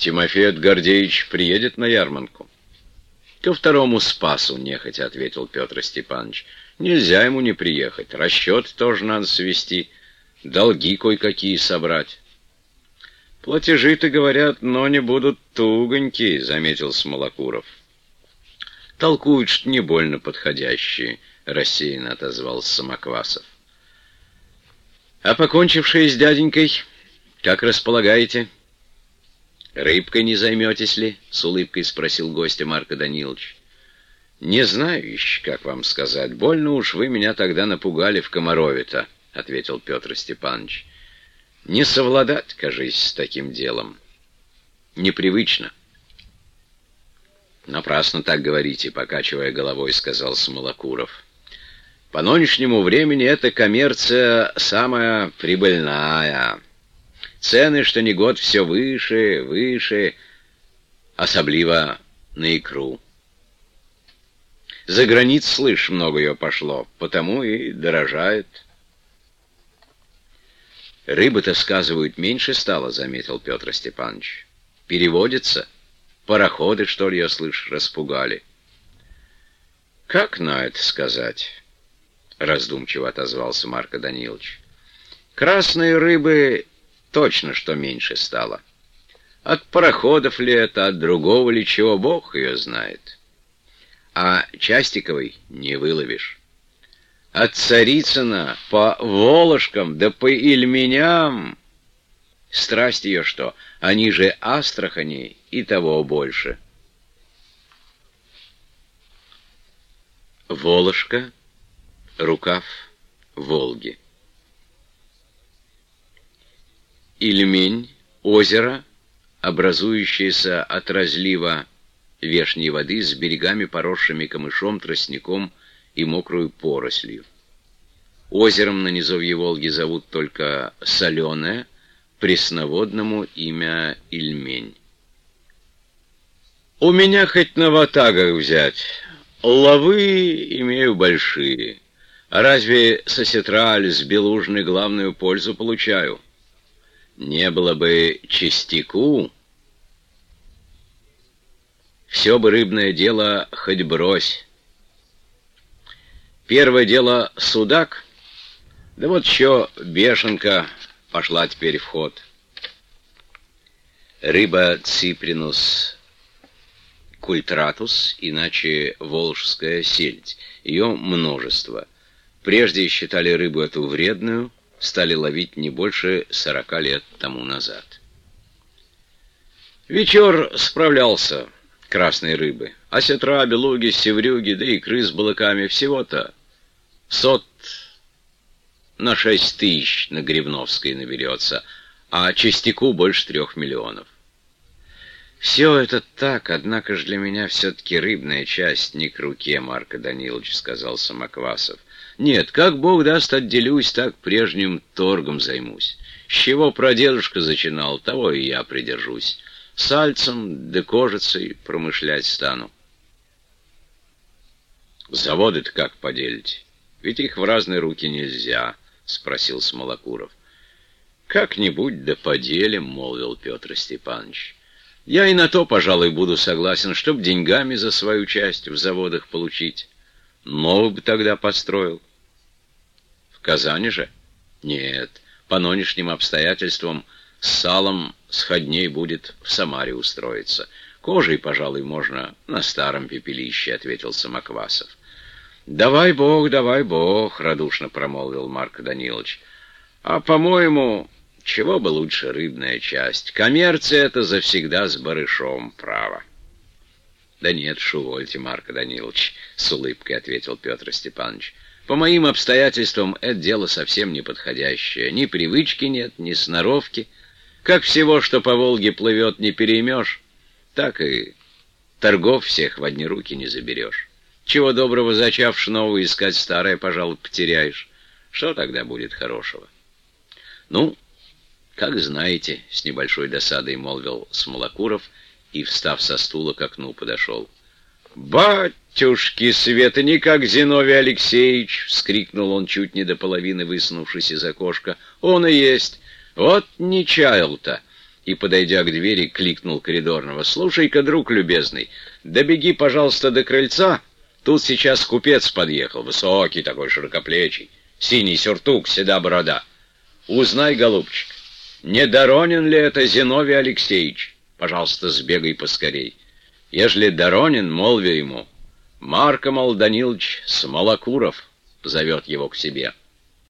Тимофей Гордеевич приедет на ярмарку. Ко второму спасу, нехотя ответил Петр Степанович. Нельзя ему не приехать. Расчет тоже надо свести. Долги кое-какие собрать. Платежи-то, говорят, но не будут тугонькие, заметил Смолокуров. Толкуют, что не больно подходящие, рассеянно отозвался Самоквасов. А покончившие с дяденькой, как располагаете? — «Рыбкой не займетесь ли?» — с улыбкой спросил гостя Марко Данилович. «Не знаю еще, как вам сказать. Больно уж вы меня тогда напугали в Комарове-то», — ответил Петр Степанович. «Не совладать, кажись, с таким делом. Непривычно». «Напрасно так говорите», — покачивая головой, сказал Смолокуров. «По нынешнему времени эта коммерция самая прибыльная». Цены, что ни год, все выше, выше, особливо на икру. За границ, слышь, много ее пошло, потому и дорожает. Рыбы-то, сказывают, меньше стало, заметил Петр Степанович. Переводится. Пароходы, что ли, я слышь, распугали. Как на это сказать? Раздумчиво отозвался Марко Данилович. Красные рыбы Точно, что меньше стало. От пароходов ли это, от другого ли чего, бог ее знает. А Частиковой не выловишь. От Царицына по Волошкам да по Ильменям. Страсть ее что, они же Астрахани и того больше. Волошка, рукав Волги. Ильмень, озеро, образующееся от разлива вешней воды с берегами, поросшими камышом, тростником и мокрую порослью. Озером на низовье Волги зовут только соленое, пресноводному имя Ильмень. У меня хоть на ватагах взять. Ловы имею большие. Разве со сетраль с белужной главную пользу получаю? Не было бы частику, все бы рыбное дело хоть брось. Первое дело — судак, да вот еще бешенка пошла теперь в ход. Рыба ципринус культратус, иначе волжская сельдь. Ее множество. Прежде считали рыбу эту вредную, стали ловить не больше сорока лет тому назад. Вечер справлялся красной рыбы. А сетра, белуги, севрюги, да и крыс с балыками всего-то сот на шесть тысяч на Грибновской наберется, а частику больше трех миллионов. Все это так, однако же для меня все-таки рыбная часть не к руке, Марко Данилович, сказал Самоквасов. Нет, как Бог даст, отделюсь, так прежним торгом займусь. С чего прадедушка зачинал, того и я придержусь. Сальцем да кожицей промышлять стану. Заводы-то как поделите? Ведь их в разные руки нельзя, — спросил Смолокуров. Как-нибудь да поделим, — молвил Петр Степанович. Я и на то, пожалуй, буду согласен, чтоб деньгами за свою часть в заводах получить. Новый бы тогда построил. В Казани же? Нет, по нынешним обстоятельствам с салом сходней будет в Самаре устроиться. Кожей, пожалуй, можно на старом пепелище, — ответил Самоквасов. «Давай Бог, давай Бог», — радушно промолвил Марк Данилович. «А, по-моему, чего бы лучше рыбная часть? Коммерция — это завсегда с барышом, право». «Да нет, шувольте, Марк Данилович», — с улыбкой ответил Петр Степанович. По моим обстоятельствам это дело совсем неподходящее. Ни привычки нет, ни сноровки. Как всего, что по Волге плывет, не переймешь, так и торгов всех в одни руки не заберешь. Чего доброго, зачав новую, искать старое, пожалуй, потеряешь. Что тогда будет хорошего? Ну, как знаете, с небольшой досадой молвил Смолокуров и, встав со стула, к окну подошел. «Батюшки Света, не как Зиновий Алексеевич!» — вскрикнул он чуть не до половины, высунувшись из окошка. «Он и есть! Вот не чаял-то! и, подойдя к двери, кликнул коридорного. «Слушай-ка, друг любезный, добеги, пожалуйста, до крыльца. Тут сейчас купец подъехал, высокий такой, широкоплечий, синий сюртук, седа борода. Узнай, голубчик, не Доронин ли это Зиновий Алексеевич? Пожалуйста, сбегай поскорей. Ежели Доронин, молви ему. Марко, мол, Данилович Смолокуров зовет его к себе».